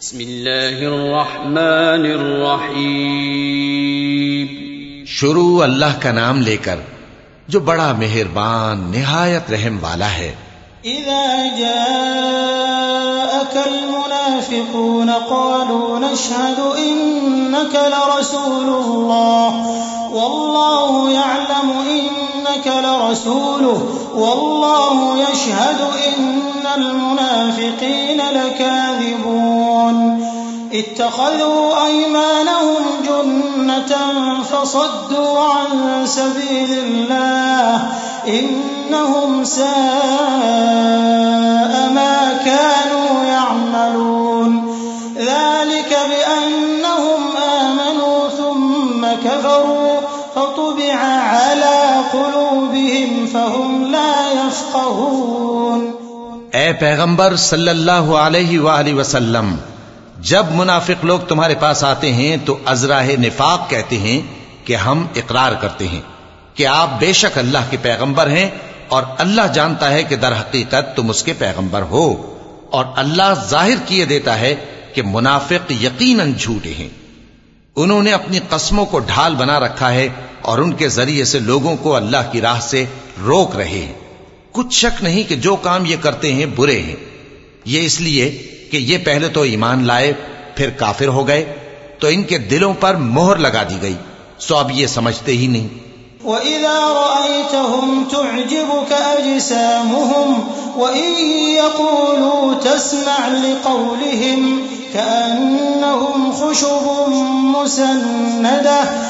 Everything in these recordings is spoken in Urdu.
بسم الله الرحمن الرحيم شروع اللہ کا نام لے کر جو بڑا مہربان نہایت رحم والا ہے۔ إذا جاءك المنافقون قالوا نشهد إنك لرسول الله والله يعلم إنك لرسوله والله يشهد إن المنافقين لكاذبون. اتخذوا أيمانهم جنة فصدوا عن سبيل الله. إنهم ساء ما كانوا يعملون. ذلك بأنهم آمنوا ثم كفروا فطبع على قلوبهم فهم لا يفقهون. اے پیغمبر صلی اللہ علیہ وآلہ وسلم، جب منافق لوگ تمہارے پاس آتے ہیں تو ازراہ نفاق کہتے ہیں کہ ہم اقرار کرتے ہیں کہ آپ بے شک اللہ کے پیغمبر ہیں اور اللہ جانتا ہے کہ در حقیقت تم اس کے پیغمبر ہو اور اللہ ظاہر کیے دیتا ہے کہ منافق یقیناً جھوٹے ہیں۔ انہوں نے اپنی قسموں کو ڈھال بنا رکھا ہے اور ان کے ذریعے سے لوگوں کو اللہ کی راہ سے روک رہے ہیں۔ کچھ شک نہیں کہ جو کام یہ کرتے ہیں برے ہیں۔ یہ اس لیے کہ یہ پہلے تو ایمان لائے، پھر کافر ہو گئے، تو ان کے دلوں پر مہر لگا دی گئی۔ سو اب یہ سمجھتے ہی نہیں۔ وإذا رأيتهم تعجبك أجسامهم وإن يقولوا تسمع لقولهم كأنهم خشب مسندة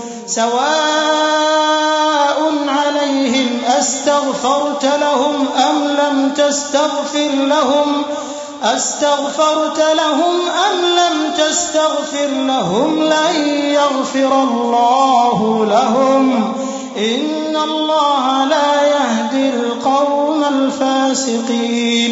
سواء عليهم أستغفرت لهم أم لم تستغفر لهم؟ أستغفرت لهم أم لم تستغفر لهم؟ لن يغفر الله لهم. إن الله لا يهدي القوم الفاسقين.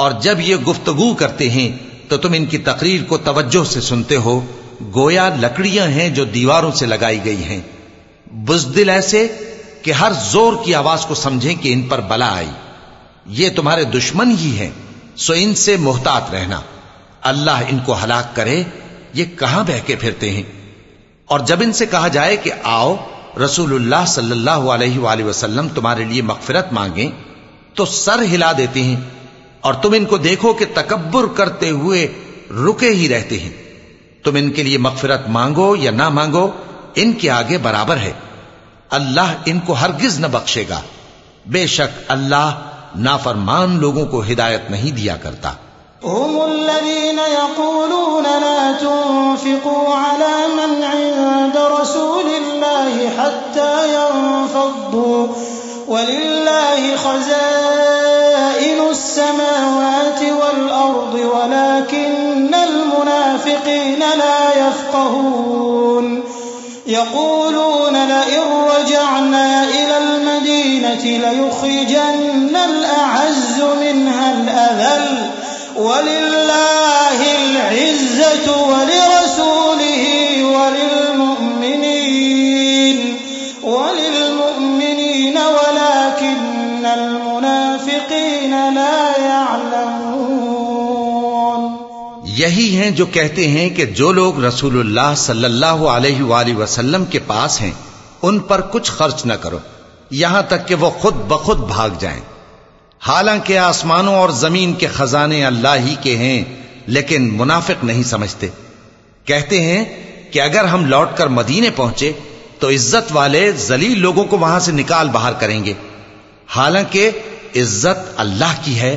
اور جب یہ گفتگو کرتے ہیں تو تم ان کی تقریر کو توجہ سے سنتے ہو۔ گویا لکڑیاں ہیں جو دیواروں سے لگائی گئی ہیں۔ بزدل ایسے کہ ہر زور کی آواز کو سمجھیں کہ ان پر بلا آئی۔ یہ تمہارے دشمن ہی ہیں، سو ان سے محتاط رہنا۔ اللہ ان کو ہلاک کرے، یہ کہاں بہ کے پھرتے ہیں؟ اور جب ان سے کہا جائے کہ آؤ، رسول اللہ صلی اللہ علیہ وآلہ وسلم تمہارے لیے مغفرت مانگیں، تو سر ہلا دیتے ہیں۔ اور تم ان کو دیکھو کہ تکبر کرتے ہوئے رکے ہی رہتے ہیں۔ تم ان کے لیے مغفرت مانگو یا نہ مانگو، ان کے آگے برابر ہے۔ اللہ ان کو ہرگز نہ بخشے گا۔ بے شک اللہ نافرمان لوگوں کو ہدایت نہیں دیا کرتا۔ هم الذين يقولون لا تنفقوا على من عند رسول الله حتى ينفضوا، ولله خزائن السماوات والأرض ولكن المنافقين لا يفقهون. يقولون لئن رجعنا إلى المدينة ليخرجن الأعز منها الأذل. ولله العزة ولرسوله وللمؤمنين وللمؤمنين ولكن المنافقين لا یہی ہیں جو کہتے ہیں کہ جو لوگ رسول اللہ صلی اللہ علیہ وآلہ وسلم کے پاس ہیں، ان پر کچھ خرچ نہ کرو، یہاں تک کہ وہ خود بخود بھاگ جائیں۔ حالانکہ آسمانوں اور زمین کے خزانے اللہ ہی کے ہیں، لیکن منافق نہیں سمجھتے۔ کہتے ہیں کہ اگر ہم لوٹ کر مدینے پہنچے، تو عزت والے ذلیل لوگوں کو وہاں سے نکال باہر کریں گے۔ حالانکہ عزت اللہ کی ہے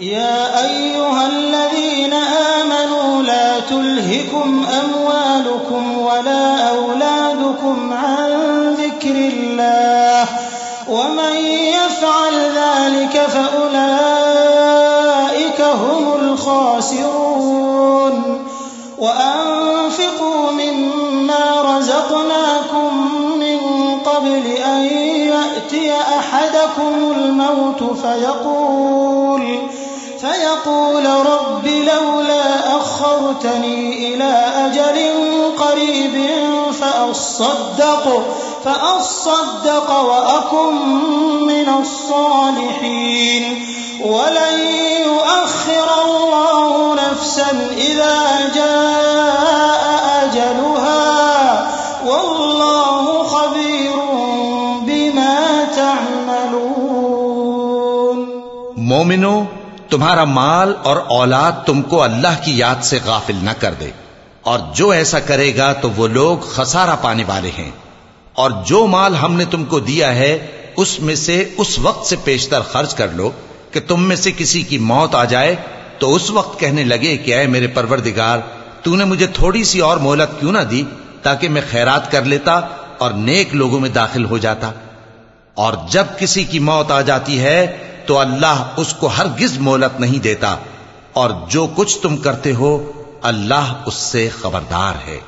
يا أيها الذين آمنوا لا تلهكم أموالكم ولا أولادكم عن ذكر الله ومن يفعل ذلك فأولئك هم الخاسرون. وأنفقوا مما رزقناكم قبل أن يأتي أحدكم الموت فيقول فيقول رب لولا أخرتني إلى أجل قريب فأصدق فأصدق وأكن من الصالحين. ولن يؤخر الله نفسا إذا جاء مومنو، تمہارا مال اور اولاد تم کو اللہ کی یاد سے غافل نہ کر دے۔ اور جو ایسا کرے گا تو وہ لوگ خسارہ پانے والے ہیں۔ اور جو مال ہم نے تم کو دیا ہے، اس میں سے اس وقت سے پیشتر خرچ کر لو کہ تم میں سے کسی کی موت آ جائے۔ تو اس وقت کہنے لگے کہ اے میرے پروردگار، تو نے مجھے تھوڑی سی اور مہلت کیوں نہ دی تاکہ میں خیرات کر لیتا اور نیک لوگوں میں داخل ہو جاتا۔ اور جب کسی کی موت آ جاتی ہے تو اللہ اس کو ہرگز مہلت نہیں دیتا اور جو کچھ تم کرتے ہو اللہ اس سے خبردار ہے۔